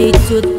attitude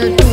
del